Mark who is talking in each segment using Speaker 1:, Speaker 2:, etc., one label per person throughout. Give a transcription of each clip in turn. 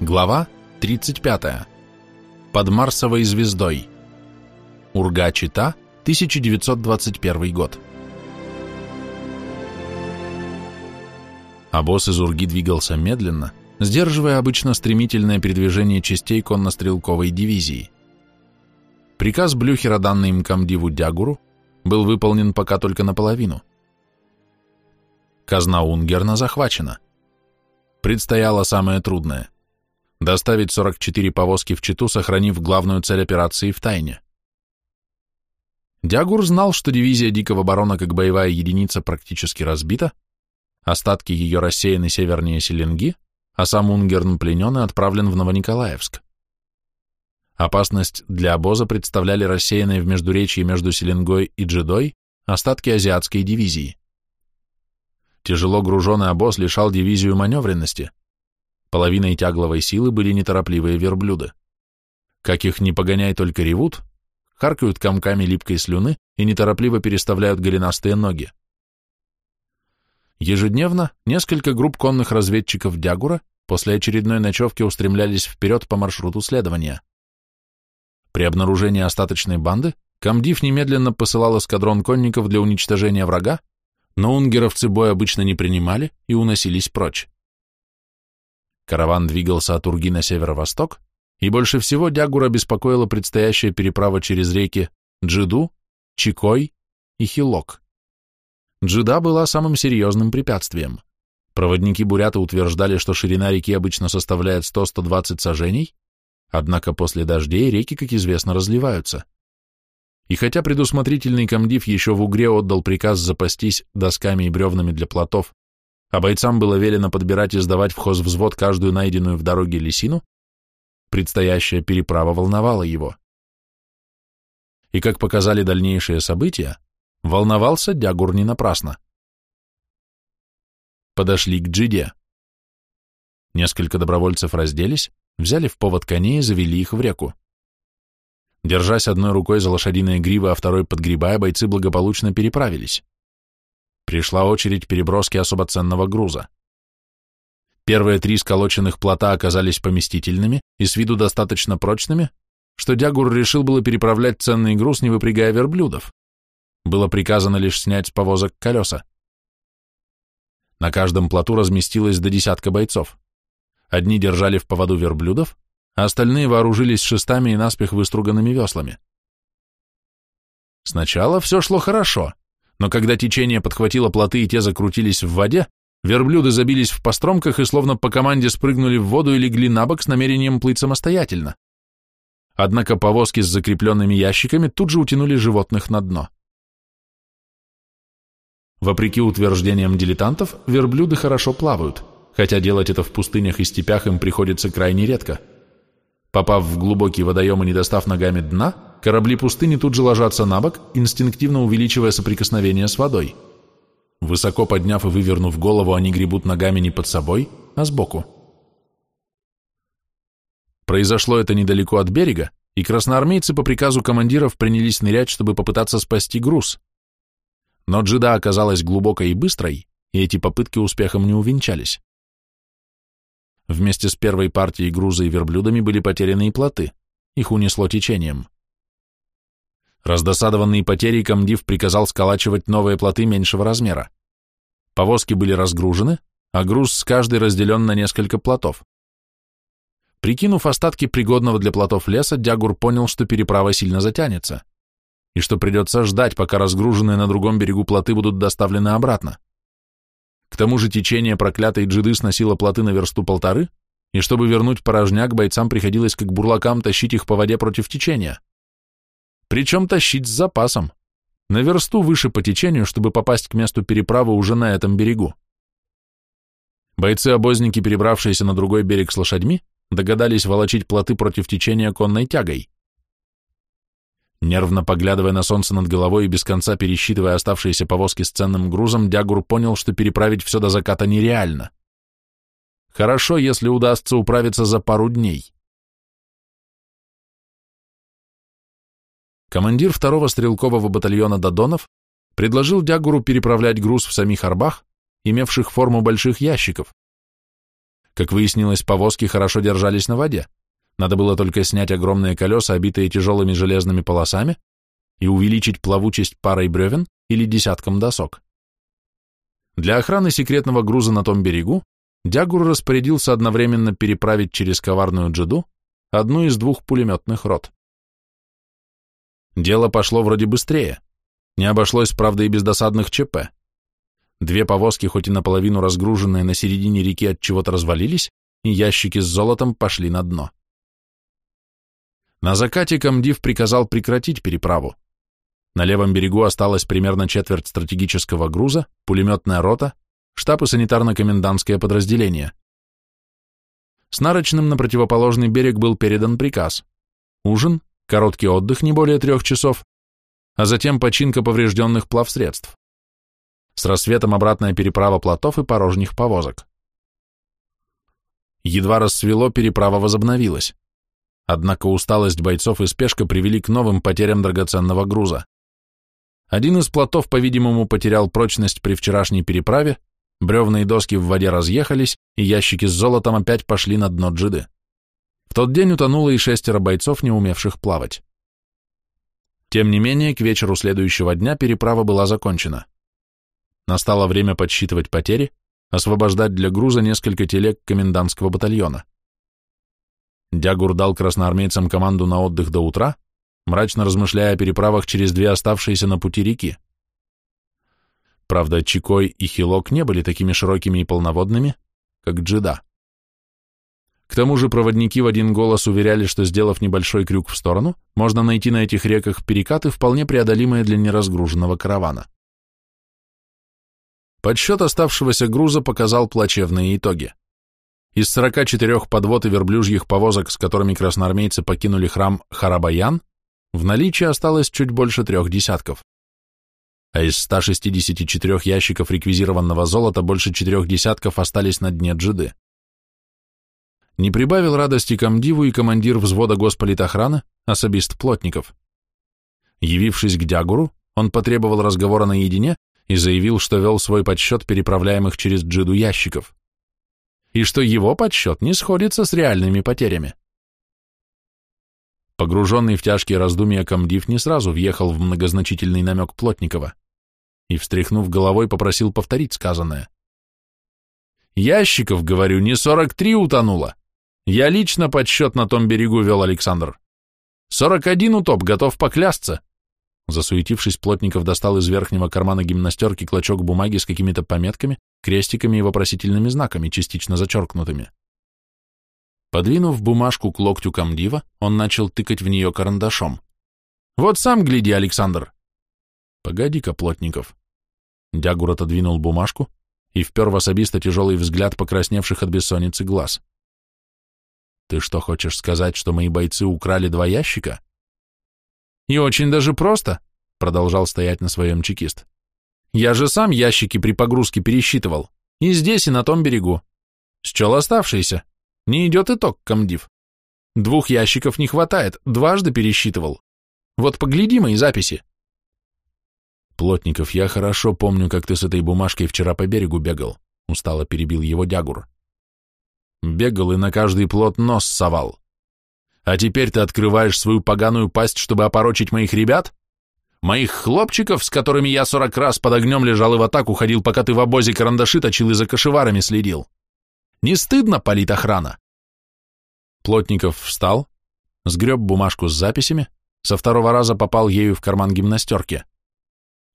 Speaker 1: Глава 35. Под Марсовой звездой. Урга-Чита, 1921 год. Босс из Урги двигался медленно, сдерживая обычно стремительное передвижение частей конно-стрелковой дивизии. Приказ Блюхера, данный им комдиву Дягуру, был выполнен пока только наполовину. Казна Унгерна захвачена. Предстояло самое трудное – доставить 44 повозки в Читу, сохранив главную цель операции в тайне. Дягур знал, что дивизия Дикого Барона как боевая единица практически разбита, остатки ее рассеяны севернее Селенги, а сам Унгерн пленен и отправлен в Новониколаевск. Опасность для обоза представляли рассеянные в междуречии между Селенгой и Джедой остатки азиатской дивизии. Тяжело груженный обоз лишал дивизию маневренности, Половиной тягловой силы были неторопливые верблюды. Как их не погоняй, только ревут, харкают комками липкой слюны и неторопливо переставляют голенастые ноги. Ежедневно несколько групп конных разведчиков Дягура после очередной ночевки устремлялись вперед по маршруту следования. При обнаружении остаточной банды комдив немедленно посылал эскадрон конников для уничтожения врага, но унгеровцы бой обычно не принимали и уносились прочь. Караван двигался от Урги на северо-восток, и больше всего Дягура беспокоила предстоящая переправа через реки Джиду, Чикой и Хилок. Джида была самым серьезным препятствием. Проводники бурята утверждали, что ширина реки обычно составляет 100-120 сажений, однако после дождей реки, как известно, разливаются. И хотя предусмотрительный комдив еще в Угре отдал приказ запастись досками и бревнами для плотов а бойцам было велено подбирать и сдавать в хозвзвод каждую найденную в дороге лисину, предстоящая переправа волновала его. И, как показали дальнейшие события, волновался Дягур не напрасно. Подошли к Джиде. Несколько добровольцев разделись, взяли в повод коней и завели их в реку. Держась одной рукой за лошадиные гривы, а второй подгребая, бойцы благополучно переправились пришла очередь переброски особо ценного груза. Первые три сколоченных плота оказались поместительными и с виду достаточно прочными, что Дягур решил было переправлять ценный груз, не выпрягая верблюдов. Было приказано лишь снять с повозок колеса. На каждом плоту разместилось до десятка бойцов. Одни держали в поводу верблюдов, а остальные вооружились шестами и наспех выструганными веслами. Сначала все шло хорошо, но когда течение подхватило плоты и те закрутились в воде, верблюды забились в постромках и словно по команде спрыгнули в воду и легли на бок с намерением плыть самостоятельно. Однако повозки с закрепленными ящиками тут же утянули животных на дно. Вопреки утверждениям дилетантов, верблюды хорошо плавают, хотя делать это в пустынях и степях им приходится крайне редко. Попав в глубокий водоем и не достав ногами дна, корабли пустыни тут же ложатся на бок, инстинктивно увеличивая соприкосновение с водой. Высоко подняв и вывернув голову, они гребут ногами не под собой, а сбоку. Произошло это недалеко от берега, и красноармейцы по приказу командиров принялись нырять, чтобы попытаться спасти груз. Но джида оказалась глубокой и быстрой, и эти попытки успехом не увенчались. Вместе с первой партией груза и верблюдами были потеряны и плоты, их унесло течением. Раздосадованный потерей комдив приказал сколачивать новые плоты меньшего размера. Повозки были разгружены, а груз с каждой разделен на несколько плотов. Прикинув остатки пригодного для плотов леса, Дягур понял, что переправа сильно затянется, и что придется ждать, пока разгруженные на другом берегу плоты будут доставлены обратно. К тому же течение проклятой джиды сносило плоты на версту полторы, и чтобы вернуть порожняк, бойцам приходилось как бурлакам тащить их по воде против течения. Причем тащить с запасом. На версту выше по течению, чтобы попасть к месту переправы уже на этом берегу. Бойцы-обозники, перебравшиеся на другой берег с лошадьми, догадались волочить плоты против течения конной тягой. Нервно поглядывая на солнце над головой и без конца пересчитывая оставшиеся повозки с ценным грузом, Дягур понял, что переправить все до заката нереально. Хорошо, если удастся управиться за пару дней. Командир второго стрелкового батальона Додонов предложил Дягуру переправлять груз в самих арбах, имевших форму больших ящиков. Как выяснилось, повозки хорошо держались на воде. Надо было только снять огромные колеса, обитые тяжелыми железными полосами, и увеличить плавучесть парой бревен или десятком досок. Для охраны секретного груза на том берегу Дягур распорядился одновременно переправить через коварную джеду одну из двух пулеметных рот. Дело пошло вроде быстрее. Не обошлось, правда, и без досадных ЧП. Две повозки, хоть и наполовину разгруженные на середине реки от чего-то развалились, и ящики с золотом пошли на дно. На закате комдив приказал прекратить переправу. На левом берегу осталось примерно четверть стратегического груза, пулеметная рота, штаб и санитарно-комендантское подразделение. С нарочным на противоположный берег был передан приказ. Ужин, короткий отдых не более трех часов, а затем починка поврежденных плавсредств. С рассветом обратная переправа плотов и порожних повозок. Едва рассвело, переправа возобновилась. Однако усталость бойцов и спешка привели к новым потерям драгоценного груза. Один из плотов, по-видимому, потерял прочность при вчерашней переправе, бревна и доски в воде разъехались, и ящики с золотом опять пошли на дно джиды. В тот день утонуло и шестеро бойцов, не умевших плавать. Тем не менее, к вечеру следующего дня переправа была закончена. Настало время подсчитывать потери, освобождать для груза несколько телег комендантского батальона. Дягур дал красноармейцам команду на отдых до утра, мрачно размышляя о переправах через две оставшиеся на пути реки. Правда, Чикой и Хилок не были такими широкими и полноводными, как Джида. К тому же проводники в один голос уверяли, что, сделав небольшой крюк в сторону, можно найти на этих реках перекаты, вполне преодолимые для неразгруженного каравана. Подсчет оставшегося груза показал плачевные итоги. Из 44 подвод и верблюжьих повозок, с которыми красноармейцы покинули храм Харабаян, в наличии осталось чуть больше трех десятков. А из 164 ящиков реквизированного золота больше четырех десятков остались на дне джиды. Не прибавил радости комдиву и командир взвода госполитохраны, особист Плотников. Явившись к Дягуру, он потребовал разговора наедине и заявил, что вел свой подсчет переправляемых через джиду ящиков. И что его подсчет не сходится с реальными потерями. Погруженный в тяжкие раздумья комдив не сразу въехал в многозначительный намек Плотникова и, встряхнув головой, попросил повторить сказанное. «Ящиков, говорю, не сорок три утонуло, я лично подсчет на том берегу вел Александр. Сорок один утоп, готов поклясться. Засуетившись, Плотников достал из верхнего кармана гимнастерки клочок бумаги с какими-то пометками, крестиками и вопросительными знаками, частично зачеркнутыми. Подвинув бумажку к локтю комдива, он начал тыкать в нее карандашом. «Вот сам гляди, Александр!» «Погоди-ка, Плотников!» Дягур отодвинул бумажку и впер в особисто тяжелый взгляд покрасневших от бессонницы глаз. Ты что, хочешь сказать, что мои бойцы украли два ящика? И очень даже просто, продолжал стоять на своем чекист. Я же сам ящики при погрузке пересчитывал. И здесь, и на том берегу. Счел оставшиеся. Не идет итог, комдив. Двух ящиков не хватает, дважды пересчитывал. Вот погляди мои записи. Плотников, я хорошо помню, как ты с этой бумажкой вчера по берегу бегал, устало перебил его дягур. Бегал и на каждый плод нос совал. А теперь ты открываешь свою поганую пасть, чтобы опорочить моих ребят? Моих хлопчиков, с которыми я сорок раз под огнем лежал и в атаку ходил, пока ты в обозе карандаши точил и за кошеварами следил. Не стыдно, палит охрана? Плотников встал, сгреб бумажку с записями, со второго раза попал ею в карман гимнастерки.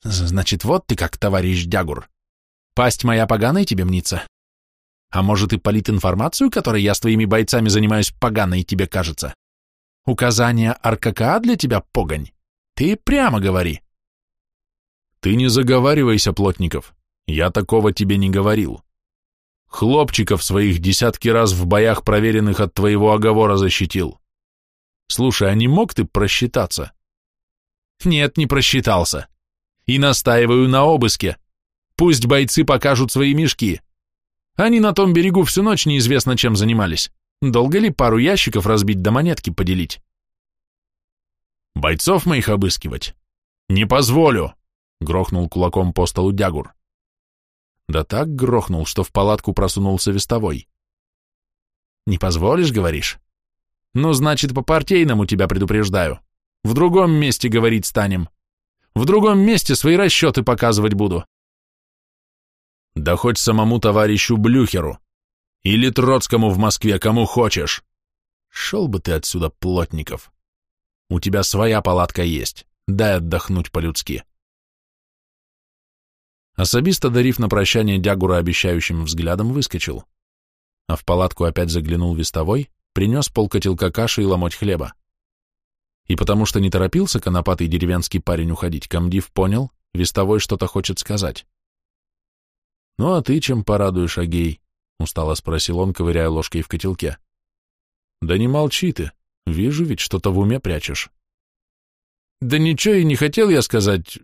Speaker 1: Значит, вот ты как, товарищ Дягур. Пасть моя поганая тебе мнится? А может и политинформацию, которой я с твоими бойцами занимаюсь поганой, тебе кажется? Указание РККА для тебя погонь? Ты прямо говори. Ты не заговаривайся, Плотников. Я такого тебе не говорил. Хлопчиков своих десятки раз в боях проверенных от твоего оговора защитил. Слушай, а не мог ты просчитаться? Нет, не просчитался. И настаиваю на обыске. Пусть бойцы покажут свои мешки. Они на том берегу всю ночь неизвестно чем занимались. Долго ли пару ящиков разбить да монетки поделить? Бойцов моих обыскивать? Не позволю! Грохнул кулаком по столу дягур. Да так грохнул, что в палатку просунулся вестовой. Не позволишь, говоришь? Ну, значит, по-партийному тебя предупреждаю. В другом месте говорить станем. В другом месте свои расчеты показывать буду. Да хоть самому товарищу Блюхеру. Или Троцкому в Москве, кому хочешь. Шел бы ты отсюда, Плотников. У тебя своя палатка есть. Дай отдохнуть по-людски. Особист, одарив на прощание Дягура обещающим взглядом, выскочил. А в палатку опять заглянул вестовой, принес полкотелка каши и ломоть хлеба. И потому что не торопился конопатый деревенский парень уходить, комдив понял, вестовой что-то хочет сказать. «Ну а ты чем порадуешь, Агей?» — устало спросил он, ковыряя ложкой в котелке. «Да не молчи ты, вижу ведь, что-то в уме прячешь». «Да ничего и не хотел я сказать.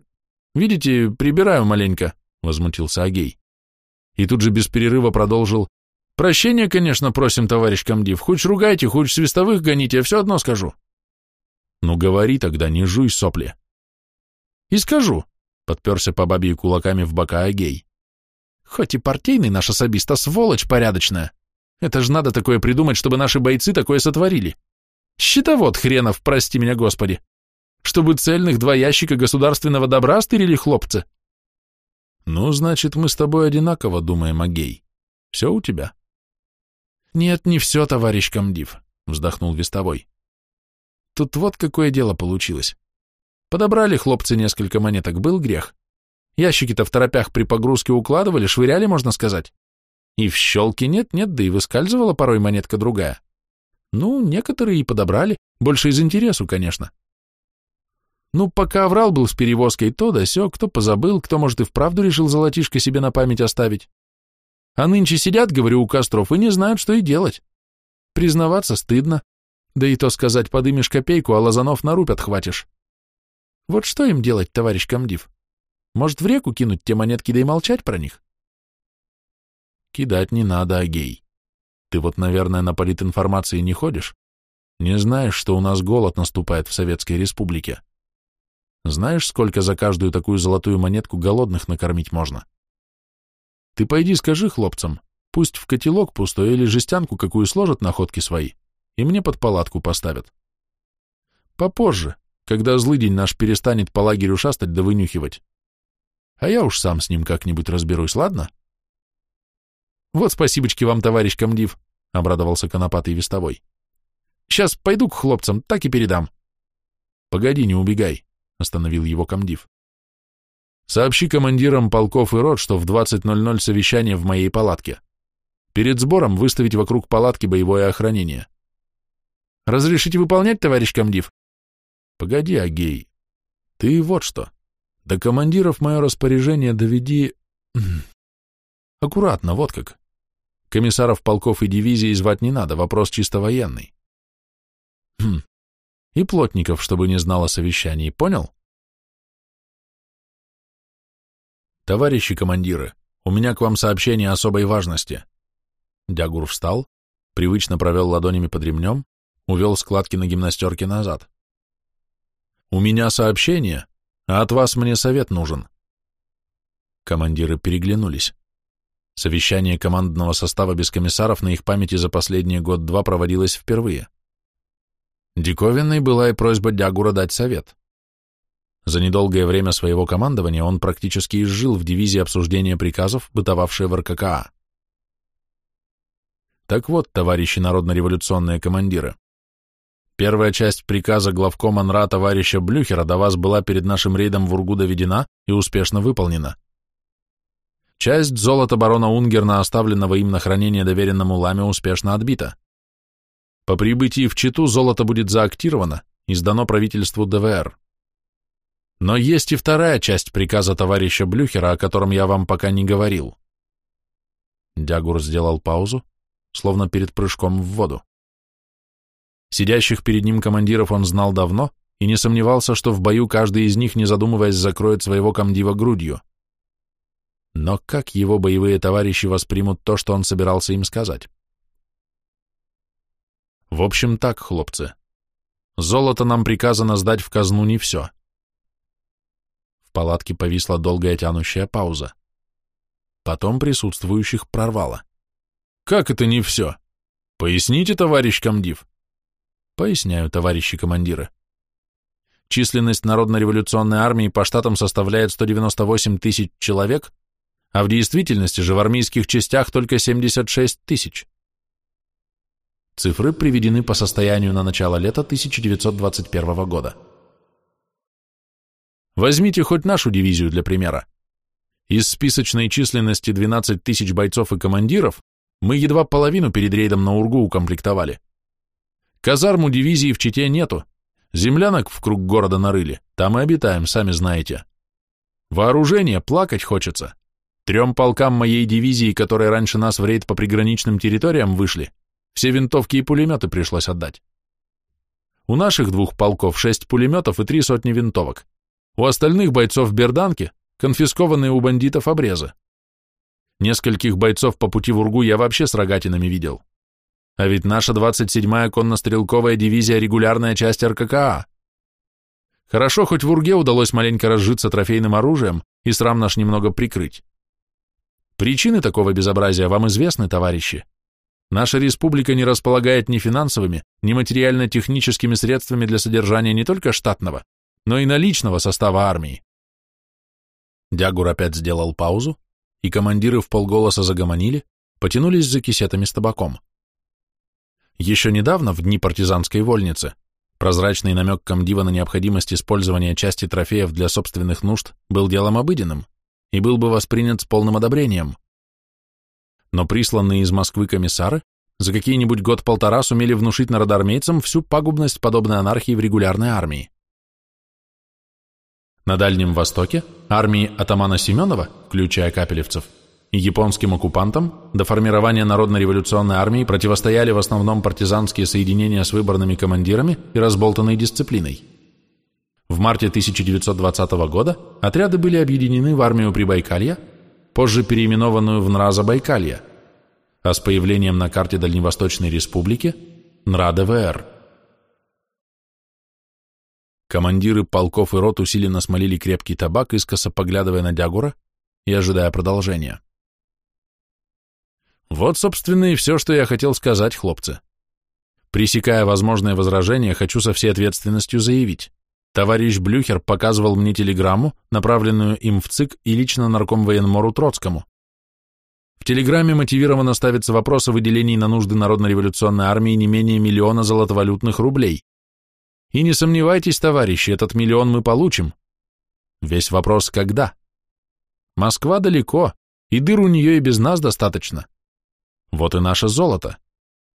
Speaker 1: Видите, прибираю маленько», — возмутился Агей. И тут же без перерыва продолжил. «Прощения, конечно, просим, товарищ комдив. Хоть ругайте, хоть свистовых гоните, я все одно скажу». «Ну говори тогда, не жуй сопли». «И скажу», — подперся по бабе кулаками в бока Агей. «Хоть и партийный наш особист, а сволочь порядочная. Это ж надо такое придумать, чтобы наши бойцы такое сотворили. Щитовод хренов, прости меня, Господи. Чтобы цельных два ящика государственного добра стырили хлопцы». «Ну, значит, мы с тобой одинаково думаем, Агей. Все у тебя?» «Нет, не все, товарищ комдив», — вздохнул вестовой. Тут вот какое дело получилось. Подобрали хлопцы несколько монеток, был грех. Ящики-то в торопях при погрузке укладывали, швыряли, можно сказать. И в щелке нет-нет, да и выскальзывала порой монетка другая. Ну, некоторые и подобрали, больше из интересу, конечно. Ну, пока врал был с перевозкой то да сё, кто позабыл, кто, может, и вправду решил золотишко себе на память оставить. А нынче сидят, говорю, у костров и не знают, что и делать. Признаваться стыдно, да и то сказать, подымешь копейку, а лазанов на рубь отхватишь. Вот что им делать, товарищ комдив? Может, в реку кинуть те монетки, да и молчать про них? Кидать не надо, Агей. Ты вот, наверное, на политинформации не ходишь? Не знаешь, что у нас голод наступает в Советской Республике? Знаешь, сколько за каждую такую золотую монетку голодных накормить можно? Ты пойди скажи хлопцам, пусть в котелок пустой или жестянку какую сложат находки свои, и мне под палатку поставят. Попозже, когда злый день наш перестанет по лагерю шастать да вынюхивать. А я уж сам с ним как-нибудь разберусь, ладно? Вот спасибочки вам, товарищ комдив, — обрадовался конопатый вестовой. Сейчас пойду к хлопцам, так и передам. Погоди, не убегай, — остановил его комдив. Сообщи командирам полков и рот, что в 20.00 совещание в моей палатке. Перед сбором выставить вокруг палатки боевое охранение. Разрешите выполнять, товарищ комдив? Погоди, Агей. Ты вот что. До командиров мое распоряжение доведи... Аккуратно, вот как. Комиссаров полков и дивизий звать не надо, вопрос чисто военный. Хм. И плотников, чтобы не знал о совещании, понял? Товарищи командиры, у меня к вам сообщение особой важности. Дягур встал, привычно провел ладонями под ремнем, увел складки на гимнастерке назад. «У меня сообщение, а от вас мне совет нужен». Командиры переглянулись. Совещание командного состава без комиссаров на их памяти за последний год-два проводилось впервые. Диковинной была и просьба Дягура дать совет. За недолгое время своего командования он практически изжил в дивизии обсуждения приказов, бытовавшие в РККА. Так вот, товарищи народно-революционные командиры, Первая часть приказа главкома НРА товарища Блюхера до вас была перед нашим рейдом в Ургу доведена и успешно выполнена. Часть золота барона Унгерна, оставленного им на хранение доверенному ламе, успешно отбита. По прибытии в Читу золото будет заактировано и сдано правительству ДВР. Но есть и вторая часть приказа товарища Блюхера, о котором я вам пока не говорил. Дягур сделал паузу, словно перед прыжком в воду. Сидящих перед ним командиров он знал давно и не сомневался, что в бою каждый из них, не задумываясь, закроет своего комдива грудью. Но как его боевые товарищи воспримут то, что он собирался им сказать? В общем так, хлопцы. Золото нам приказано сдать в казну не все. В палатке повисла долгая тянущая пауза. Потом присутствующих прорвало. Как это не все? Поясните, товарищ комдив.
Speaker 2: Поясняю, товарищи командиры. Численность Народно-революционной армии по штатам составляет 198 тысяч человек, а в действительности же в армейских частях только 76 тысяч. Цифры приведены по состоянию на начало лета 1921 года.
Speaker 1: Возьмите хоть нашу дивизию для примера. Из списочной численности 12 тысяч бойцов и командиров мы едва половину перед рейдом на Ургу укомплектовали. Казарму дивизии в Чите нету, землянок в круг города нарыли, там и обитаем, сами знаете. Вооружение плакать хочется. Трем полкам моей дивизии, которые раньше нас в рейд по приграничным территориям вышли, все винтовки и пулеметы пришлось отдать. У наших двух полков шесть пулеметов и три сотни винтовок. У остальных бойцов Берданки конфискованные у бандитов обрезы. Нескольких бойцов по пути в Ургу я вообще с рогатинами видел. А ведь наша 27-я конно-стрелковая дивизия – регулярная часть РККА. Хорошо, хоть в Урге удалось маленько разжиться трофейным оружием и срам наш немного прикрыть. Причины такого безобразия вам известны, товарищи. Наша республика не располагает ни финансовыми, ни материально-техническими средствами для содержания не только штатного, но и наличного состава армии.
Speaker 2: Дягур опять сделал паузу, и командиры в полголоса загомонили, потянулись за кисетами с табаком. Еще недавно, в дни партизанской вольницы, прозрачный намек комдива на необходимость использования части трофеев для собственных нужд был делом обыденным и был бы воспринят с полным одобрением но присланные из Москвы комиссары за какие-нибудь год-полтора сумели внушить народоармейцам всю пагубность подобной анархии в регулярной армии. На Дальнем Востоке армии атамана Семенова, включая капелевцев, и японским оккупантам до формирования Народно-революционной армии противостояли в основном партизанские соединения с выборными командирами и разболтанной дисциплиной. В марте 1920 года отряды были объединены в армию Прибайкалья, позже переименованную в НРА-Забайкалье, а с появлением на карте Дальневосточной Республики – НРА-ДВР. Командиры полков и рот усиленно смолили крепкий табак, искоса поглядывая на Дягура и ожидая продолжения. Вот, собственно, и все, что я хотел сказать, хлопцы. Пресекая возможные возражения, хочу со всей ответственностью заявить. Товарищ Блюхер показывал мне телеграмму, направленную им в ЦИК и лично нарком военмору Троцкому. В телеграмме мотивированно ставится вопрос о выделении на нужды Народно-революционной армии не менее миллиона золотовалютных рублей. И не сомневайтесь, товарищи, этот миллион мы получим. Весь вопрос когда? Москва далеко, и дыр у нее и без нас достаточно. Вот и наше золото.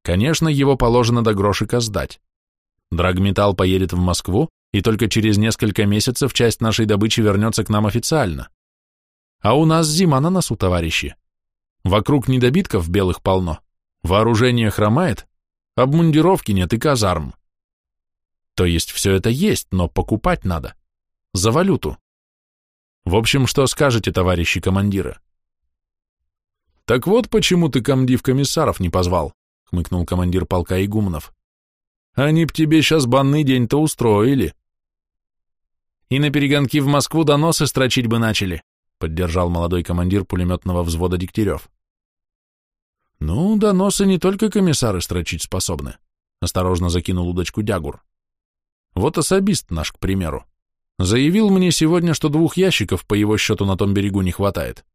Speaker 2: Конечно, его положено до грошика сдать. Драгметалл поедет в Москву, и только через несколько месяцев часть нашей добычи вернется к нам официально. А у нас зима на носу, товарищи. Вокруг недобитков белых полно, вооружение хромает, обмундировки нет и казарм. То есть все это есть, но покупать надо. За валюту. В общем, что скажете, товарищи командиры? Так вот почему ты комдив комиссаров не позвал, хмыкнул командир полка Игумнов. Они б тебе сейчас банный день-то устроили. И на перегонки в Москву доносы строчить бы начали, поддержал молодой командир пулеметного взвода Дегтярев. Ну, доносы не только комиссары строчить способны, осторожно закинул удочку Дягур. Вот особист наш, к примеру. Заявил мне сегодня, что двух ящиков по его счету на том берегу не хватает.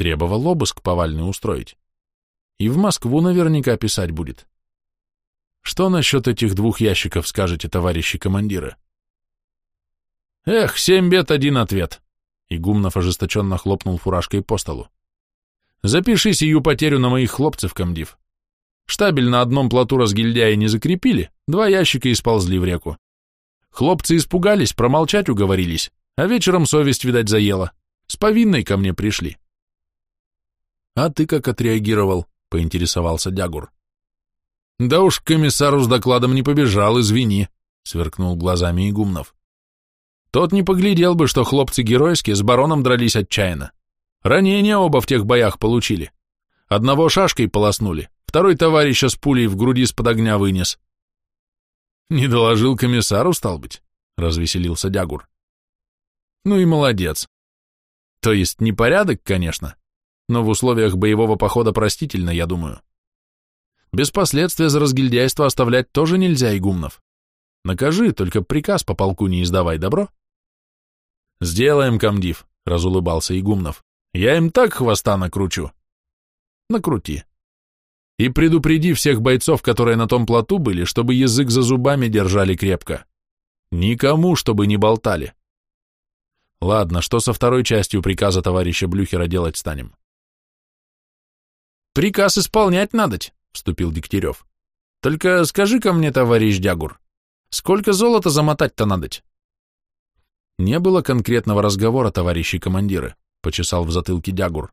Speaker 2: Требовал обыск повальный устроить. И в Москву наверняка писать будет. Что насчет этих двух ящиков скажете, товарищи командиры? Эх, семь бед, один ответ. Игумнов ожесточенно хлопнул фуражкой по столу. Запиши сию потерю на моих хлопцев, комдив. Штабель на одном плоту разгильдяя не закрепили, два ящика исползли в реку. Хлопцы испугались, промолчать уговорились, а вечером совесть, видать, заела. С повинной ко мне пришли. — А ты как отреагировал? — поинтересовался Дягур. Да уж комиссару с докладом не побежал, извини, сверкнул глазами Игумнов. Тот не поглядел бы, что хлопцы геройские с бароном дрались отчаянно. Ранения оба в тех боях получили. Одного шашкой полоснули, второй товарища с пулей в груди из-под огня вынес. Не доложил комиссару, стал быть, развеселился Дягур. Ну и молодец. То есть непорядок, конечно, но в условиях боевого похода простительно, я думаю.
Speaker 1: Без последствия за разгильдяйство оставлять тоже нельзя, игумнов. Накажи, только приказ по полку не издавай, добро? Сделаем, комдив, разулыбался Игумнов. Я им так хвоста накручу. Накрути. И предупреди всех бойцов, которые на том плоту были, чтобы язык за зубами держали крепко. Никому, чтобы не болтали. Ладно, что со второй частью приказа товарища Блюхера делать станем? Приказ исполнять надоть, вступил Дегтярев. Только скажи-ка мне, товарищ Дягур, сколько золота замотать-то надоть? Не было конкретного разговора, товарищи командиры, почесал в затылке Дягур.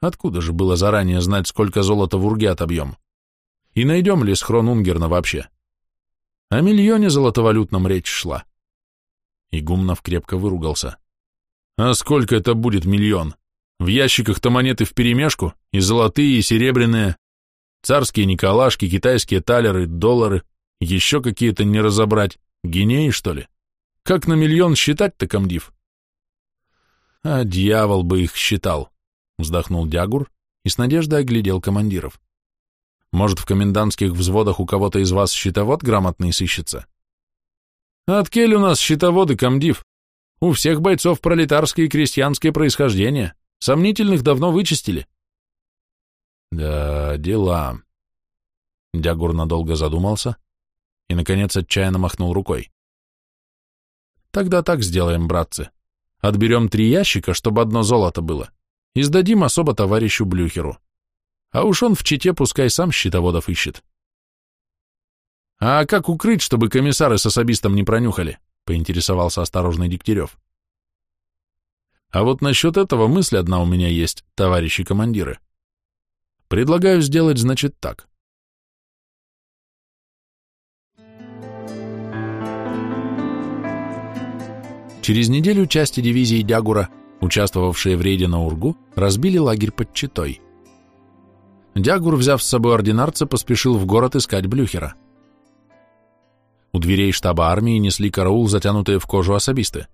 Speaker 1: Откуда же было заранее знать, сколько золота в урге отобьем? И найдем ли схрон Унгерна вообще? О миллионе золотовалютном речь шла. Игумнов крепко выругался. А сколько это будет миллион? В ящиках-то монеты вперемешку, и золотые, и серебряные. Царские николашки, китайские талеры, доллары, еще какие-то не разобрать. Гинеи, что ли? Как на миллион считать-то, комдив? А дьявол бы их считал, вздохнул Дягур и с надеждой оглядел командиров. Может, в комендантских взводах у кого-то из вас счетовод грамотный сыщется? Откель у нас счетоводы, комдив. У всех бойцов пролетарское и крестьянское происхождение. Сомнительных давно вычистили. Да, дела. Дягур надолго задумался и, наконец, отчаянно махнул рукой. Тогда так сделаем, братцы. Отберем три ящика, чтобы одно золото было, и сдадим особо товарищу Блюхеру. А уж он в Чите пускай сам счетоводов ищет. А как укрыть, чтобы комиссары с особистом не пронюхали? Поинтересовался осторожный Дегтярев. А вот насчет этого мысль одна у меня есть, товарищи командиры. Предлагаю сделать, значит, так. Через неделю части дивизии Дягура, участвовавшие в рейде на Ургу, разбили лагерь под Читой. Дягур, взяв с собой ординарца, поспешил в город искать Блюхера. У дверей штаба армии несли караул, затянутые в кожу особисты.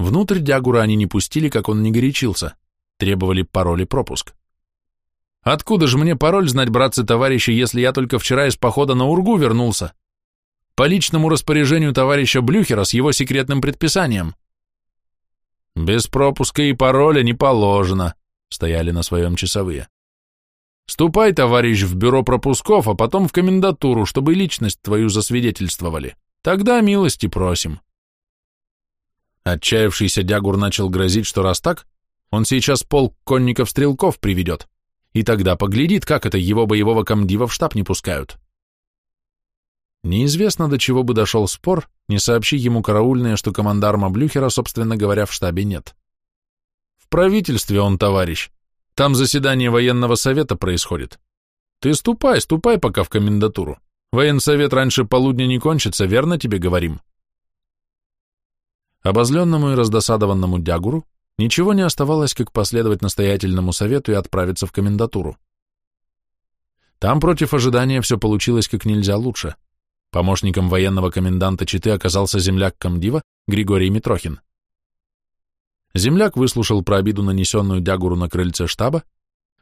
Speaker 1: Внутрь Дягура они не пустили, как он не горячился, требовали пароль и пропуск. «Откуда же мне пароль знать, братцы-товарищи, если я только вчера из похода на Ургу вернулся?» по личному распоряжению товарища Блюхера с его секретным предписанием. Без пропуска и пароля не положено, стояли на своем часовые. Ступай, товарищ, в бюро пропусков, а потом в комендатуру, чтобы личность твою засвидетельствовали. Тогда милости просим. Отчаявшийся Дягур начал грозить, что раз так, он сейчас полк конников-стрелков приведет, и тогда поглядит, как это его боевого комдива в штаб не пускают. Неизвестно, до чего бы дошел спор, не сообщи ему караульные, что командарма Блюхера, собственно говоря, в штабе нет. В правительстве он, товарищ. Там заседание военного совета происходит. Ты ступай, ступай пока в комендатуру. Военсовет раньше полудня не кончится, верно тебе говорим? Обозленному и раздосадованному Дягуру ничего не оставалось, как последовать настоятельному совету и отправиться в комендатуру. Там против ожидания все получилось как нельзя лучше. Помощником военного коменданта Читы оказался земляк комдива Григорий Митрохин. Земляк выслушал про обиду, нанесенную Дягуру на крыльце штаба,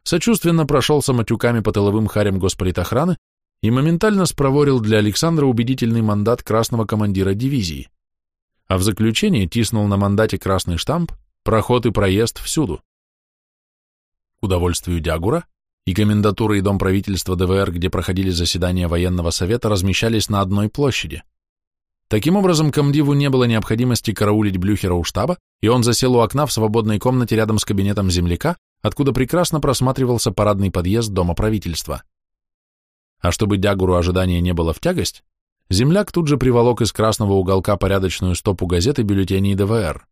Speaker 1: сочувственно прошелся матюками по тыловым харям госполитохраны и моментально спроворил для Александра убедительный мандат красного командира дивизии, а в заключение тиснул на мандате красный штамп «Проход и проезд всюду». К удовольствию Дягура и комендатура и дом правительства ДВР, где проходили заседания военного совета, размещались на одной площади. Таким образом, комдиву не было необходимости караулить Блюхера у штаба, и он засел у окна в свободной комнате рядом с кабинетом земляка, откуда прекрасно просматривался парадный подъезд дома правительства. А чтобы Дягуру ожидания не было в тягость, земляк тут же приволок из красного уголка порядочную стопу газет и бюллетеней ДВР.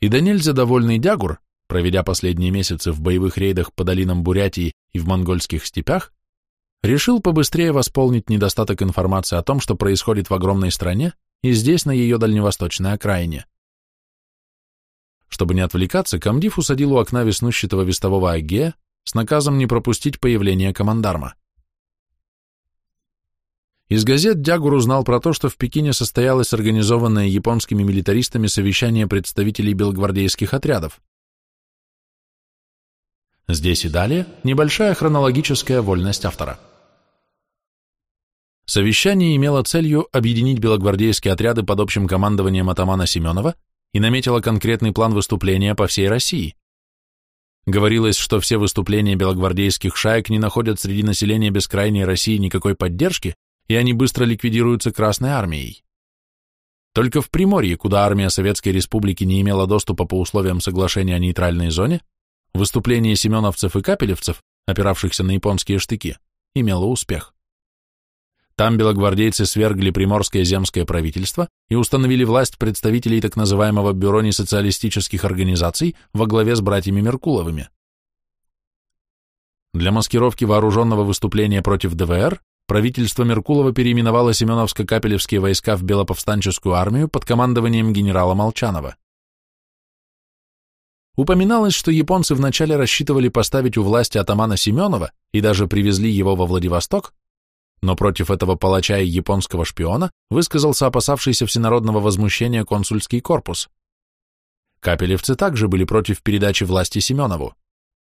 Speaker 1: И да нельзя довольный Дягур проведя последние месяцы в боевых рейдах по долинам Бурятии и в монгольских степях, решил побыстрее восполнить недостаток информации о том, что происходит в огромной стране и здесь, на ее дальневосточной окраине. Чтобы не отвлекаться, комдив усадил у окна веснущего вестового Агея с наказом не пропустить появление командарма. Из газет Дягур узнал про то, что в Пекине состоялось организованное японскими милитаристами совещание представителей белогвардейских отрядов. Здесь и далее небольшая хронологическая вольность автора. Совещание имело целью объединить белогвардейские отряды под общим командованием атамана Семенова и наметило конкретный план выступления по всей России. Говорилось, что все выступления белогвардейских шаек не находят среди населения бескрайней России никакой поддержки, и они быстро ликвидируются Красной армией. Только в Приморье, куда армия Советской Республики не имела доступа по условиям соглашения о нейтральной зоне, выступление семеновцев и капелевцев, опиравшихся на японские штыки, имело успех. Там белогвардейцы свергли приморское земское правительство и установили власть представителей так называемого Бюро несоциалистических организаций во главе с братьями Меркуловыми. Для маскировки вооруженного выступления против ДВР правительство Меркулова переименовало Семеновско-Капелевские войска в Белоповстанческую армию под командованием генерала Молчанова. Упоминалось, что японцы вначале рассчитывали поставить у власти атамана Семенова и даже привезли его во Владивосток, но против этого палача и японского шпиона высказался опасавшийся всенародного возмущения консульский корпус. Капелевцы также были против передачи власти Семенову.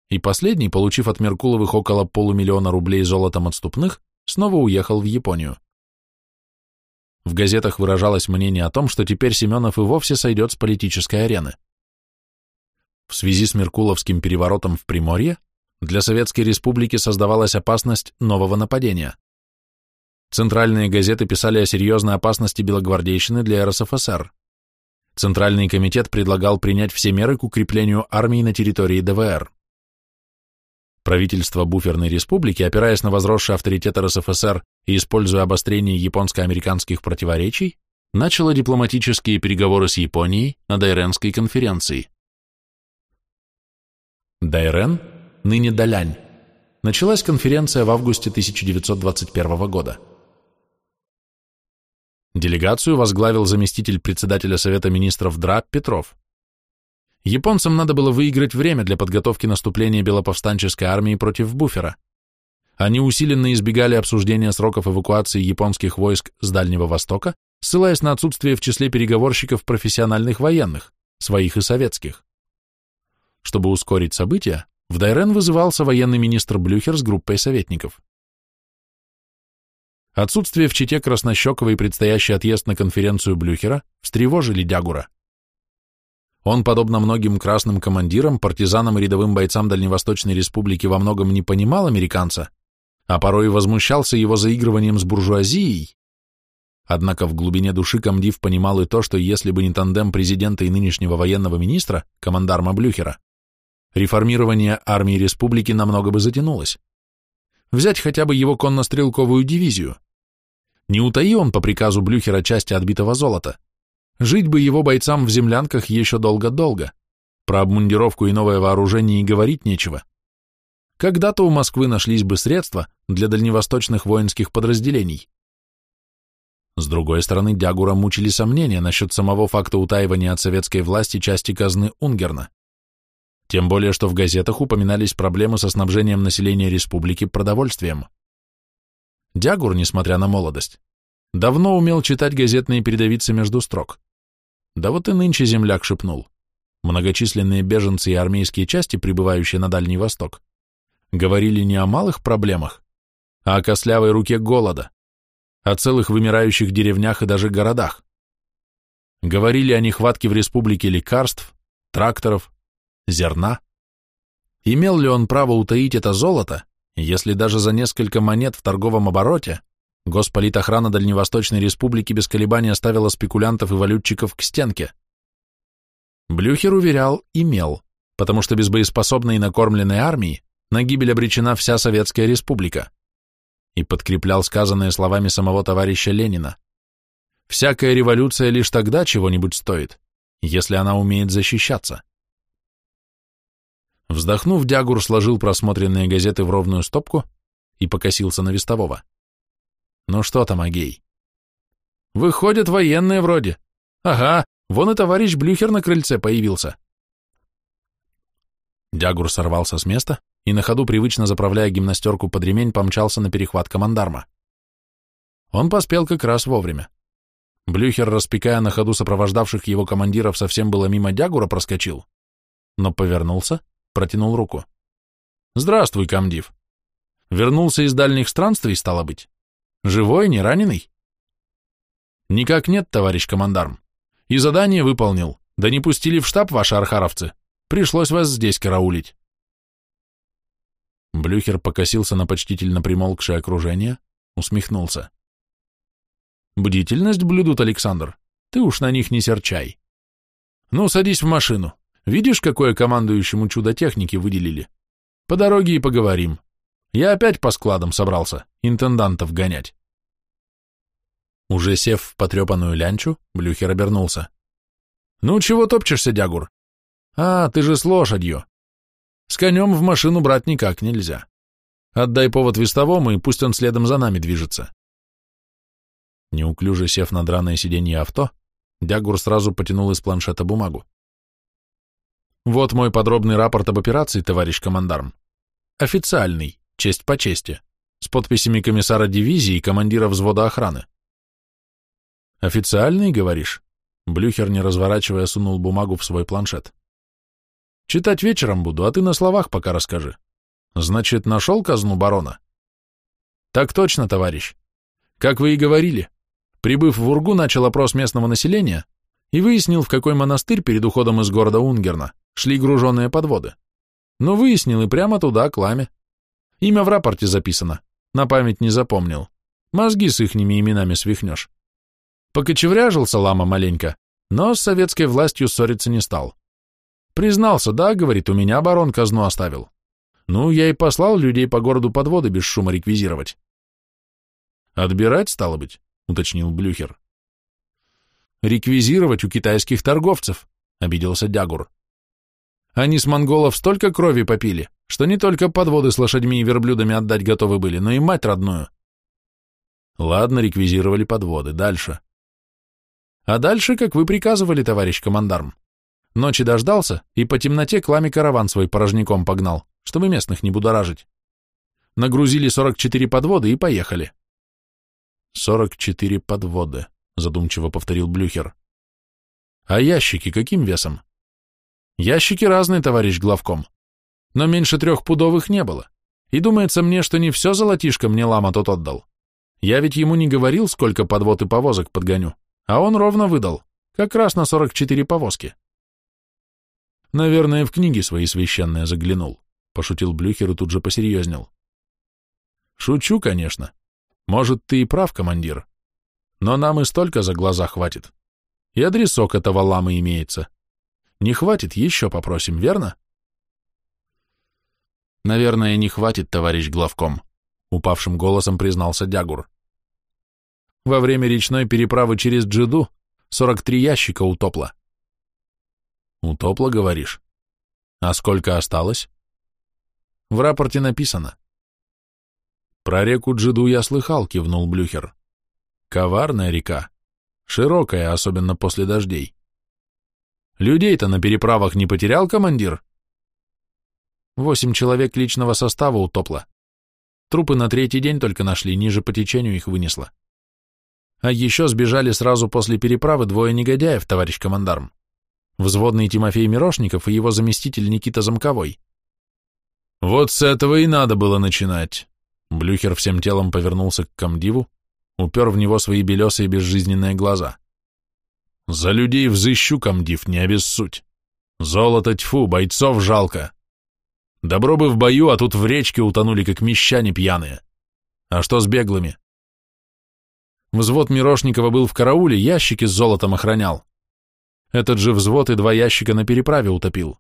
Speaker 1: И последний, получив от Меркуловых около полумиллиона рублей золотом отступных, снова уехал в Японию. В газетах выражалось мнение о том, что теперь Семенов и вовсе сойдет с политической арены. В связи с Меркуловским переворотом в Приморье для Советской Республики создавалась опасность нового нападения. Центральные газеты писали о серьезной опасности белогвардейщины для РСФСР. Центральный комитет предлагал принять все меры к укреплению армии на территории ДВР. Правительство буферной республики, опираясь на возросший авторитет РСФСР и используя обострение японско-американских противоречий, начало дипломатические переговоры с Японией на Дайренской конференции. Дайрен, ныне Далянь. Началась конференция в августе 1921 года. Делегацию возглавил заместитель председателя Совета министров ДРА Петров. Японцам надо было выиграть время для подготовки наступления белоповстанческой армии против буфера. Они усиленно избегали обсуждения сроков эвакуации японских войск с Дальнего Востока, ссылаясь на отсутствие в числе переговорщиков профессиональных военных, своих и советских. Чтобы ускорить события, в Дайрен вызывался военный министр Блюхер с группой советников. Отсутствие в Чите Краснощекова и предстоящий отъезд на конференцию Блюхера встревожили Дягура. Он, подобно многим красным командирам, партизанам и рядовым бойцам Дальневосточной Республики во многом не понимал американца, а порой возмущался его заигрыванием с буржуазией. Однако в глубине души комдив понимал и то, что если бы не тандем президента и нынешнего военного министра, командарма Блюхера, реформирование армии республики намного бы затянулось. Взять хотя бы его конно-стрелковую дивизию – не утаи он по приказу Блюхера части отбитого золота. Жить бы его бойцам в землянках еще долго-долго. Про обмундировку и новое вооружение и говорить нечего. Когда-то у Москвы нашлись бы средства для дальневосточных воинских подразделений. С другой стороны, Дягура мучили сомнения насчет самого факта утаивания от советской власти части казны Унгерна. Тем более, что в газетах упоминались проблемы со снабжением населения республики продовольствием. Дягур, несмотря на молодость, давно умел читать газетные передовицы между строк. Да вот и нынче земляк шепнул. Многочисленные беженцы и армейские части, прибывающие на Дальний Восток, говорили не о малых проблемах, а о кослявой руке голода, о целых вымирающих деревнях и даже городах. Говорили о нехватке в республике лекарств, тракторов, зерна. Имел ли он право утаить это золото, если даже за несколько монет в торговом обороте Госполитохрана Дальневосточной Республики без колебаний оставила спекулянтов и валютчиков к стенке. Блюхер уверял, имел, потому что без боеспособной и накормленной армии на гибель обречена вся Советская Республика. И подкреплял сказанное словами самого товарища Ленина. Всякая революция лишь тогда чего-нибудь стоит, если она умеет защищаться. Вздохнув, Дягур сложил просмотренные газеты в ровную стопку и покосился на вестового. «Ну что там, Агей?» «Выходят военные вроде. Ага, вон и товарищ Блюхер на крыльце появился». Дягур сорвался с места и на ходу, привычно заправляя гимнастерку под ремень, помчался на перехват командарма. Он поспел как раз вовремя. Блюхер, распекая на ходу сопровождавших его командиров, совсем было мимо Дягура проскочил, но повернулся протянул руку. Здравствуй, комдив. Вернулся из дальних странствий, стало быть? Живой, не раненый? Никак нет, товарищ командарм. И задание выполнил. Да не пустили в штаб ваши архаровцы. Пришлось вас здесь караулить. Блюхер покосился на почтительно примолкшее окружение, усмехнулся. Бдительность блюдут, Александр. Ты уж на них не серчай. Ну, садись в машину. Видишь, какое командующему чудо техники выделили? По дороге и поговорим. Я опять по складам собрался, интендантов гонять. Уже сев в потрепанную лянчу, Блюхер обернулся. «Ну, чего топчешься, дягур? А, ты же с лошадью. С конем в машину брать никак нельзя. Отдай повод вестовому, и пусть он следом за нами движется». Неуклюже сев на драное сиденье авто, Дягур сразу потянул из планшета бумагу. «Вот мой подробный рапорт об операции, товарищ командарм. Официальный, честь по чести, с подписями комиссара дивизии и командира взвода охраны. Официальный, говоришь? Блюхер, не разворачивая, сунул бумагу в свой планшет. Читать вечером буду, а ты на словах пока расскажи. Значит, нашел казну барона? Так точно, товарищ. Как вы и говорили. Прибыв в Ургу, начал опрос местного населения и выяснил, в какой монастырь перед уходом из города Унгерна шли груженные подводы. Но выяснил и прямо туда, к ламе. Имя в рапорте записано, на память не запомнил. Мозги с ихними именами свихнешь. Покочевряжился лама маленько, но с советской властью ссориться не стал. Признался, да, говорит, у меня барон казну оставил. Ну, я и послал людей по городу подводы без шума реквизировать. Отбирать, стало быть, уточнил Блюхер. Реквизировать у китайских торговцев, обиделся Дягур. Они с монголов столько крови попили, что не только подводы с лошадьми и верблюдами отдать готовы были, но и мать родную. Ладно, реквизировали подводы. Дальше. А дальше, как вы приказывали, товарищ командарм. Ночи дождался и по темноте к ламе караван свой порожняком погнал, чтобы местных не будоражить. Нагрузили 44 подводы и поехали. 44 подводы, задумчиво повторил Блюхер. А ящики каким весом? Ящики разные, товарищ главком. Но меньше трех пудовых не было. И думается мне, что не все золотишко мне лама тот отдал. Я ведь ему не говорил, сколько подвод и повозок подгоню. А он ровно выдал, как раз на 44 повозки. Наверное, в книги свои священные заглянул, пошутил Блюхер и тут же посерьезнел. Шучу, конечно. Может, ты и прав, командир. Но нам и столько за глаза хватит. И адресок этого ламы имеется. Не хватит, еще попросим, верно? Наверное, не хватит, товарищ главком, упавшим голосом признался Дягур. Во время речной переправы через Джиду 43 ящика утопло. Утопло, говоришь? А сколько осталось? В рапорте написано. Про реку Джиду я слыхал, кивнул Блюхер. Коварная река, широкая, особенно после дождей. Людей-то на переправах не потерял командир? Восемь человек личного состава утопло. Трупы на третий день только нашли, ниже по течению их вынесло. А еще сбежали сразу после переправы двое негодяев, товарищ командарм. Взводный Тимофей Мирошников и его заместитель Никита Замковой. Вот с этого и надо было начинать. Блюхер всем телом повернулся к комдиву, упер в него свои белесые безжизненные глаза. За людей взыщу, комдив, не обессудь. Золото тьфу, бойцов жалко. Добро бы в бою, а тут в речке утонули, как мещане пьяные. А что с беглыми? Взвод Мирошникова был в карауле, ящики с золотом охранял. Этот же взвод и два ящика на переправе утопил.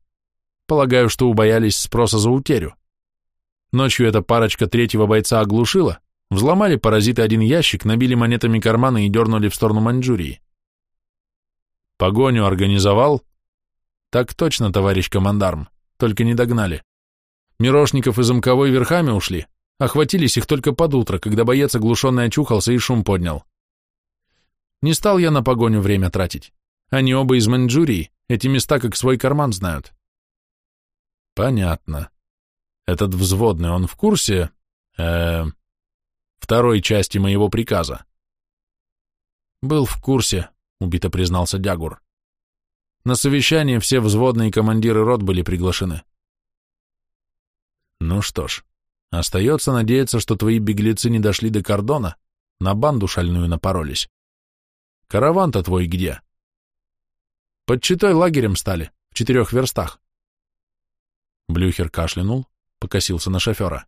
Speaker 1: Полагаю, что убоялись спроса за утерю. Ночью эта парочка третьего бойца оглушила, взломали паразиты один ящик, набили монетами карманы и дернули в сторону Маньчжурии. Погоню организовал? Так точно, товарищ командарм, только не догнали. Мирошников и Замковой верхами ушли, Охватились их только под утро, когда боец оглушенный очухался и шум поднял. Не стал я на погоню время тратить. Они оба из Маньчжурии, эти места как свой карман знают. Понятно. Этот взводный, он в курсе, э, второй части моего приказа? Был в курсе, убито признался Дягур. На совещание все взводные командиры рот были приглашены. Ну что ж, остается надеяться, что твои беглецы не дошли до кордона, на банду шальную напоролись. Караван-то твой где? Под Читой лагерем стали, в четырех верстах. Блюхер кашлянул, покосился на шофера.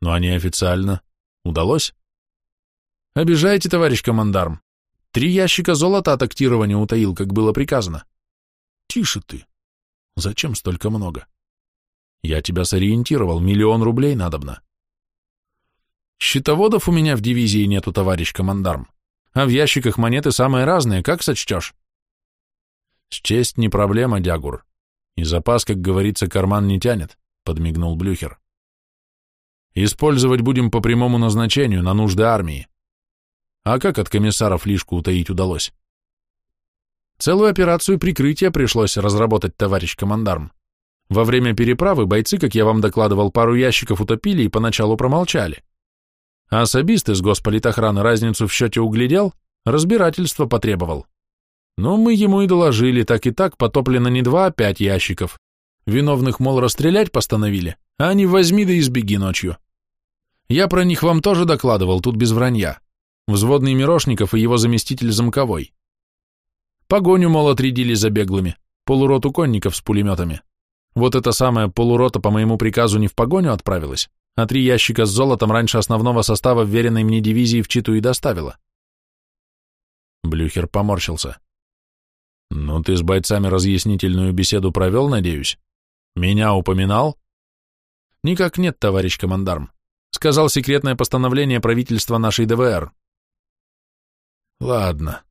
Speaker 1: Но они официально. Удалось? Обижаете, товарищ командарм. Три ящика золота от актирования утаил, как было приказано. Тише ты. Зачем столько много? Я тебя сориентировал, миллион рублей надобно. Счетоводов у меня в дивизии нету, товарищ командарм. А в ящиках монеты самые разные, как сочтешь? Счесть не проблема, Дягур. И запас, как говорится, карман не тянет, подмигнул Блюхер. Использовать будем по прямому назначению, на нужды армии. А как от комиссаров лишку утаить удалось? Целую операцию прикрытия пришлось разработать, товарищ командарм. Во время переправы бойцы, как я вам докладывал, пару ящиков утопили и поначалу промолчали. А особист из госполитохраны разницу в счете углядел, разбирательство потребовал. Но мы ему и доложили, так и так потоплено не два, а пять ящиков. Виновных, мол, расстрелять постановили, а они возьми да избеги ночью. Я про них вам тоже докладывал, тут без вранья. Взводный Мирошников и его заместитель Замковой. Погоню, мол, отрядили за беглыми, полуроту конников с пулеметами. Вот эта самая полурота по моему приказу не в погоню отправилась, а три ящика с золотом раньше основного состава вверенной мне дивизии в Читу и доставила. Блюхер поморщился. «Ну, ты с бойцами разъяснительную беседу провел, надеюсь? Меня упоминал?» «Никак нет, товарищ командарм. Сказал секретное постановление правительства нашей ДВР. Ладно.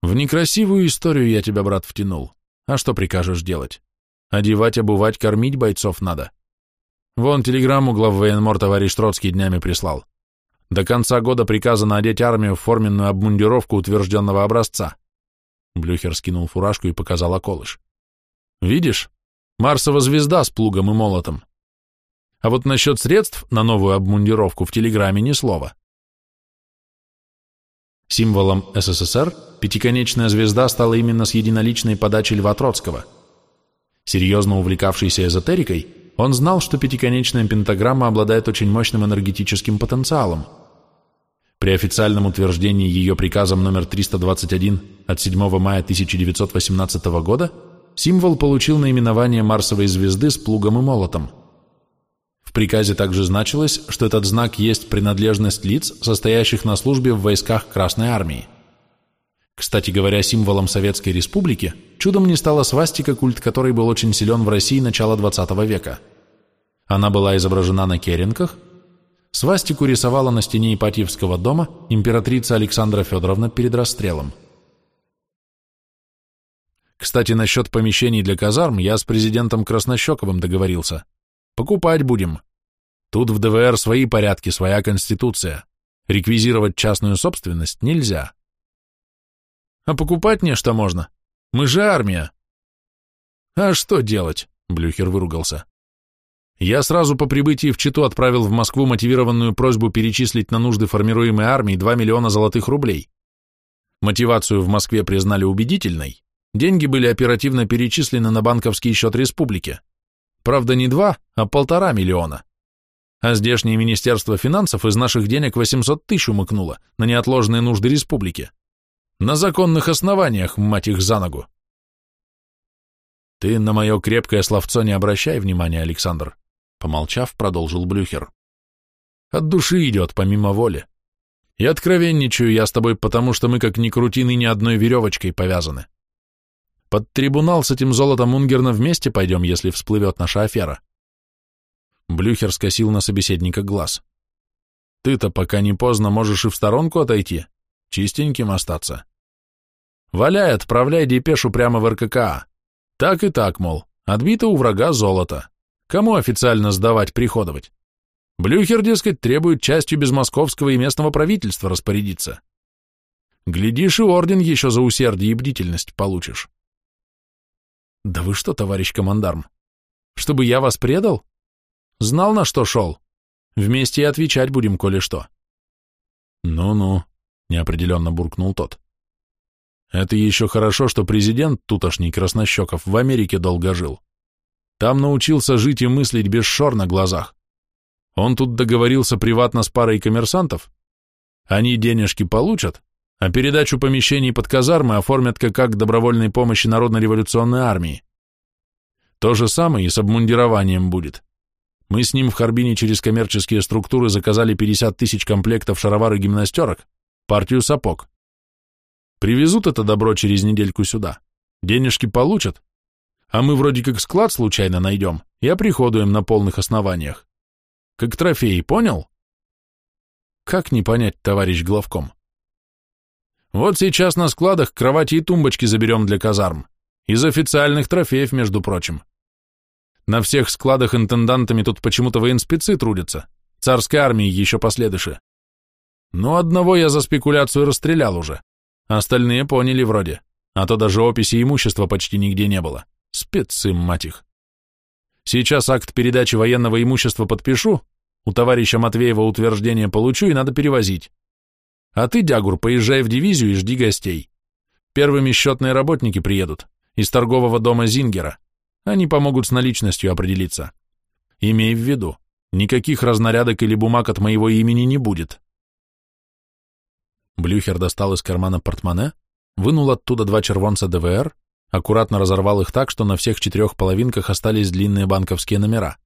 Speaker 1: В некрасивую историю я тебя, брат, втянул. А что прикажешь делать? Одевать, обувать, кормить бойцов надо. Вон телеграмму главвоенмор товарищ Троцкий днями прислал. До конца года приказано одеть армию в форменную обмундировку утвержденного образца. Блюхер скинул фуражку и показал околыш. Видишь? Марсова звезда с плугом и молотом. А вот насчет средств на новую обмундировку в телеграмме ни слова. Символом СССР пятиконечная звезда стала именно с единоличной подачи Льва Троцкого. Серьезно увлекавшийся эзотерикой, он знал, что пятиконечная пентаграмма обладает очень мощным энергетическим потенциалом. При официальном утверждении ее приказом номер 321 от 7 мая 1918 года символ получил наименование Марсовой звезды с плугом и молотом – приказе также значилось, что этот знак есть принадлежность лиц, состоящих на службе в войсках Красной Армии. Кстати говоря, символом Советской Республики чудом не стала свастика, культ которой был очень силен в России начала XX века. Она была изображена на керенках. Свастику рисовала на стене Ипатьевского дома императрица Александра Федоровна перед расстрелом. Кстати, насчет помещений для казарм я с президентом Краснощековым договорился – Покупать будем. Тут в ДВР свои порядки, своя конституция. Реквизировать частную собственность нельзя. А покупать нечто можно. Мы же армия. А что делать? Блюхер выругался. Я сразу по прибытии в Читу отправил в Москву мотивированную просьбу перечислить на нужды формируемой армии 2 миллиона золотых рублей. Мотивацию в Москве признали убедительной. Деньги были оперативно перечислены на банковский счет республики. Правда, не два, а полтора миллиона. А здешнее Министерство финансов из наших денег 800 тысяч умыкнуло на неотложные нужды республики. На законных основаниях, мать их за ногу. Ты на мое крепкое словцо не обращай внимания, Александр. Помолчав, продолжил Блюхер. От души идет, помимо воли. И откровенничаю я с тобой, потому что мы, как ни крути, ныне одной веревочкой повязаны. Под трибунал с этим золотом Унгерна вместе пойдем, если всплывет наша афера. Блюхер скосил на собеседника глаз. Ты-то пока не поздно можешь и в сторонку отойти, чистеньким остаться. Валяй, отправляй депешу прямо в РККА. Так и так, мол, отбито у врага золото. Кому официально сдавать, приходовать? Блюхер, дескать, требует частью без московского и местного правительства распорядиться. Глядишь, и орден еще за усердие и бдительность получишь. Да вы что, товарищ командарм? Чтобы я вас предал? Знал, на что шел? Вместе и отвечать будем, коли что. Ну-ну, неопределенно буркнул тот. Это еще хорошо, что президент тутошний Краснощеков в Америке долго жил. Там научился жить и мыслить без шор на глазах. Он тут договорился приватно с парой коммерсантов. Они денежки получат, а передачу помещений под казармы оформят как акт добровольной помощи Народно-революционной армии. То же самое и с обмундированием будет. Мы с ним в Харбине через коммерческие структуры заказали 50 тысяч комплектов шаровар и гимнастерок, партию сапог. Привезут это добро через недельку сюда. Денежки получат, а мы вроде как склад случайно найдем и оприходуем на полных основаниях. Как трофей, понял? Как не понять, товарищ главком? Вот сейчас на складах кровати и тумбочки заберем для казарм. Из официальных трофеев, между прочим. На всех складах интендантами тут почему-то военспецы трудятся. Царской армии еще последыши. Но одного я за спекуляцию расстрелял уже. Остальные поняли вроде. А то даже описи имущества почти нигде не было. Спецы, мать их. Сейчас акт передачи военного имущества подпишу, у товарища Матвеева утверждение получу и надо перевозить. А ты, Дягур, поезжай в дивизию и жди гостей. Первыми счетные работники приедут, из торгового дома Зингера. Они помогут с наличностью определиться. Имей в виду, никаких разнарядок или бумаг от моего имени не будет. Блюхер достал из кармана портмоне, вынул оттуда два червонца ДВР, аккуратно разорвал их так, что на всех четырех половинках остались длинные банковские номера.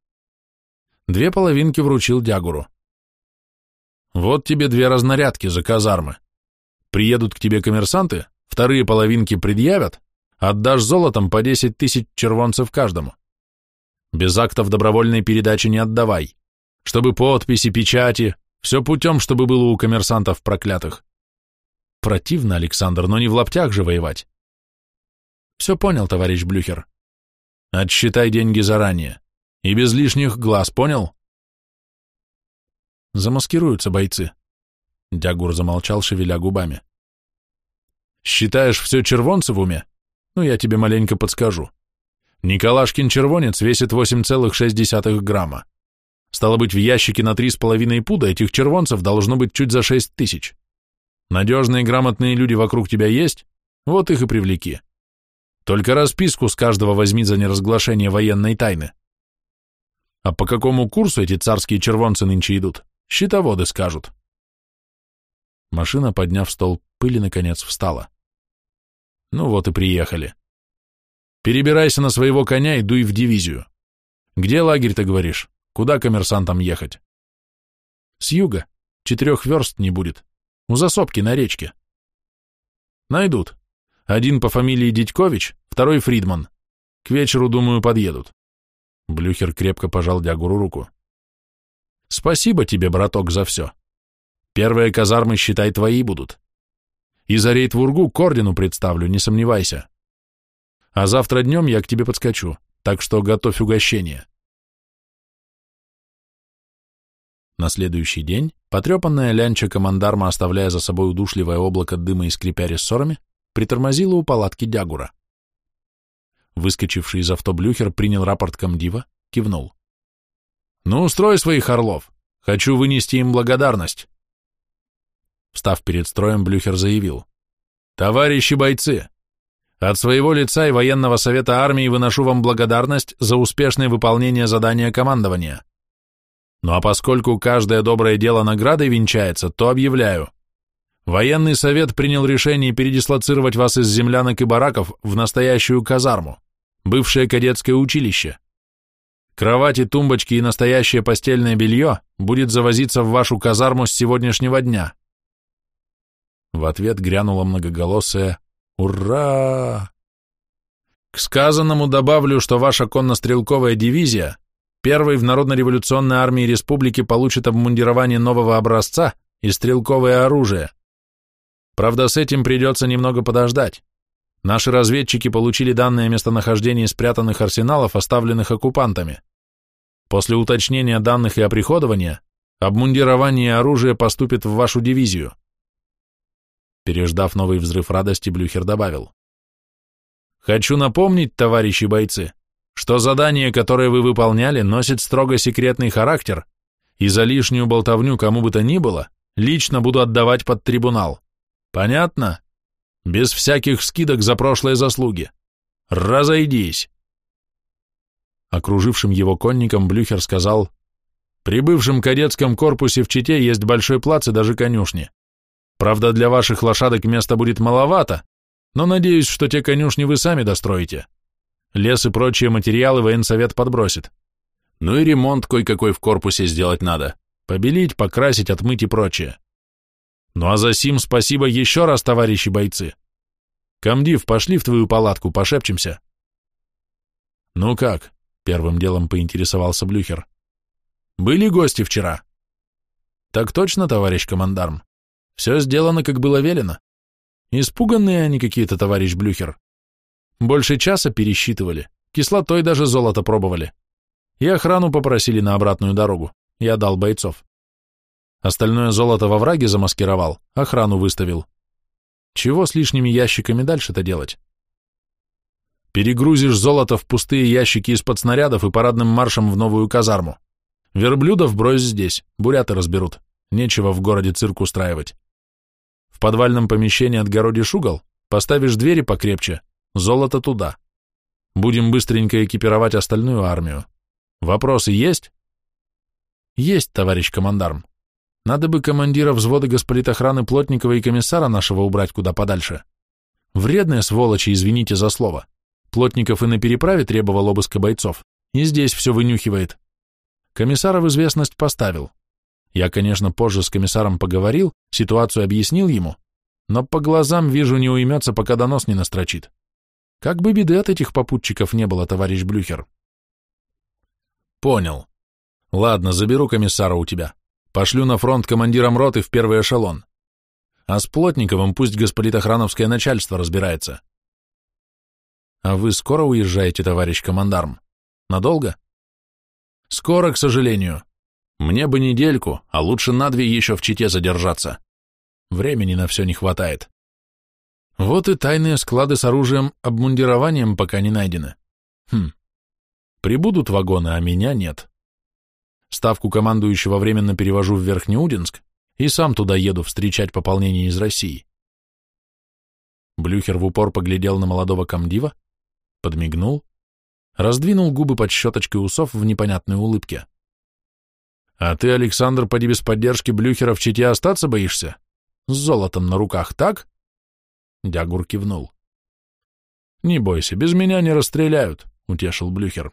Speaker 1: Две половинки вручил Дягуру. Вот тебе две разнарядки за казармы. Приедут к тебе коммерсанты, вторые половинки предъявят, отдашь золотом по десять тысяч червонцев каждому. Без актов добровольной передачи не отдавай. Чтобы подписи, печати, все путем, чтобы было у коммерсантов проклятых. Противно, Александр, но не в лаптях же воевать. Все понял, товарищ Блюхер. Отсчитай деньги заранее. И без лишних глаз, понял? Замаскируются бойцы. Дягур замолчал, шевеля губами. Считаешь все червонцы в уме? Ну, я тебе маленько подскажу. Николашкин червонец весит 8,6 грамма. Стало быть, в ящике на 3,5 пуда этих червонцев должно быть чуть за 6 тысяч. Надежные грамотные люди вокруг тебя есть? Вот их и привлеки. Только расписку с каждого возьми за неразглашение военной тайны. А по какому курсу эти царские червонцы нынче идут? Щитоводы скажут. Машина, подняв стол пыли, наконец встала. Ну вот и приехали. Перебирайся на своего коня и дуй в дивизию. Где лагерь, ты говоришь? Куда коммерсантам ехать? С юга. Четырех верст не будет. У засопки на речке. Найдут. Один по фамилии Дядькович, второй Фридман. К вечеру, думаю, подъедут. Блюхер крепко пожал Дягуру руку. Спасибо тебе, браток, за все. Первые казармы, считай, твои будут. И за рейд в Ургу к ордену представлю, не сомневайся. А завтра днем я к тебе подскочу, так что готовь угощение. На следующий день потрепанная лянча командарма, оставляя за собой удушливое облако дыма и скрипя рессорами, притормозила у палатки Дягура. Выскочивший из авто Блюхер принял рапорт комдива, кивнул. «Ну, устрой своих орлов. Хочу вынести им благодарность». Встав перед строем, Блюхер заявил. «Товарищи бойцы, от своего лица и военного совета армии выношу вам благодарность за успешное выполнение задания командования. Ну а поскольку каждое доброе дело наградой венчается, то объявляю. Военный совет принял решение передислоцировать вас из землянок и бараков в настоящую казарму, бывшее кадетское училище. Кровати, тумбочки и настоящее постельное белье будет завозиться в вашу казарму с сегодняшнего дня. В ответ грянула многоголосая «Ура!». К сказанному добавлю, что ваша конно-стрелковая дивизия первой в Народно-революционной армии республики получит обмундирование нового образца и стрелковое оружие. Правда, с этим придется немного подождать. Наши разведчики получили данные о местонахождении спрятанных арсеналов, оставленных оккупантами. После уточнения данных и оприходования, обмундирование оружия поступит в вашу дивизию. Переждав новый взрыв радости, Блюхер добавил. Хочу напомнить, товарищи бойцы, что задание, которое вы выполняли, носит строго секретный характер, и за лишнюю болтовню кому бы то ни было, лично буду отдавать под трибунал. Понятно? Без всяких скидок за прошлые заслуги. Разойдись. Окружившим его конникам Блюхер сказал, «При бывшем кадетском корпусе в Чите есть большой плац и даже конюшни. Правда, для ваших лошадок места будет маловато, но надеюсь, что те конюшни вы сами достроите. Лес и прочие материалы военсовет подбросит. Ну и ремонт кое-какой в корпусе сделать надо. Побелить, покрасить, отмыть и прочее. Ну а за сим спасибо еще раз, товарищи бойцы. Комдив, пошли в твою палатку, пошепчемся. Ну как? Первым делом поинтересовался Блюхер. Были гости вчера? Так точно, товарищ командарм. Все сделано, как было велено. Испуганные они какие-то, товарищ Блюхер. Больше часа пересчитывали, кислотой даже золото пробовали. И охрану попросили на обратную дорогу. Я дал бойцов. Остальное золото во враге замаскировал, охрану выставил. Чего с лишними ящиками дальше-то делать? Перегрузишь золото в пустые ящики из-под снарядов и парадным маршем в новую казарму. Верблюдов брось здесь, буряты разберут. Нечего в городе цирк устраивать. Подвальном помещении отгородишь угол, поставишь двери покрепче, золото туда. Будем быстренько экипировать остальную армию. Вопросы есть? Есть, товарищ командарм. Надо бы командира взвода госполитохраны Плотникова и комиссара нашего убрать куда подальше. Вредные сволочи, извините за слово. Плотников и на переправе требовал обыска бойцов, и здесь все вынюхивает. Комиссара в известность поставил. Я, конечно, позже с комиссаром поговорил, ситуацию объяснил ему, но по глазам вижу, не уймется, пока донос не настрочит. Как бы беды от этих попутчиков не было, товарищ Блюхер. Понял. Ладно, заберу комиссара у тебя. Пошлю на фронт командиром роты в первый эшелон. А с Плотниковым пусть охрановское начальство разбирается. А вы скоро уезжаете, товарищ командарм? Надолго? Скоро, к сожалению. Мне бы недельку, а лучше на две еще в Чите задержаться. Времени на все не хватает. Вот и тайные склады с оружием, обмундированием пока не найдены. Хм. Прибудут вагоны, а меня нет. Ставку командующего временно перевожу в Верхнеудинск и сам туда еду встречать пополнение из России. Блюхер в упор поглядел на молодого комдива, подмигнул, раздвинул губы под щеточкой усов в непонятной улыбке. «А ты, Александр, поди без поддержки Блюхера в Чите остаться боишься? С золотом на руках, так?» Дягур кивнул. «Не бойся, без меня не расстреляют», — утешил Блюхер.